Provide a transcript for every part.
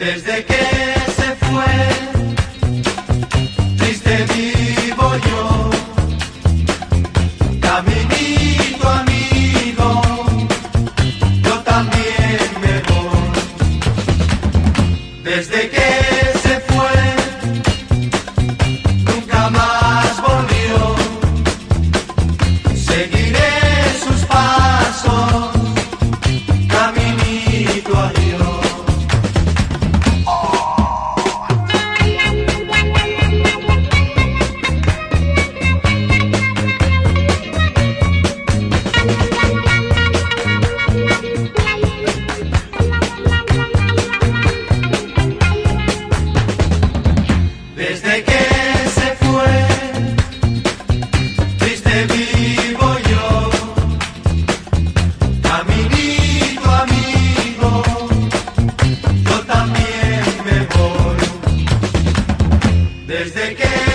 Desde que se fue, triste vivo yo. Caminito amigo, yo también me voy. Desde que Vivo yo, a mi viejo amigo, yo también me voy desde que.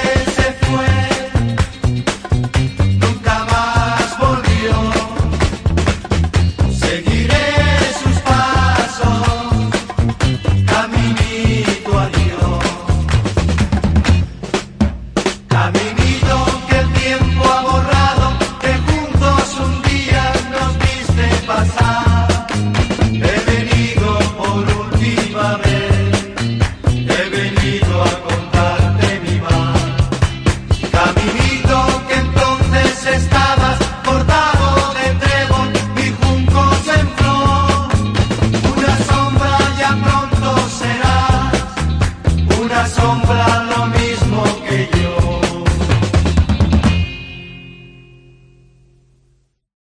Sombra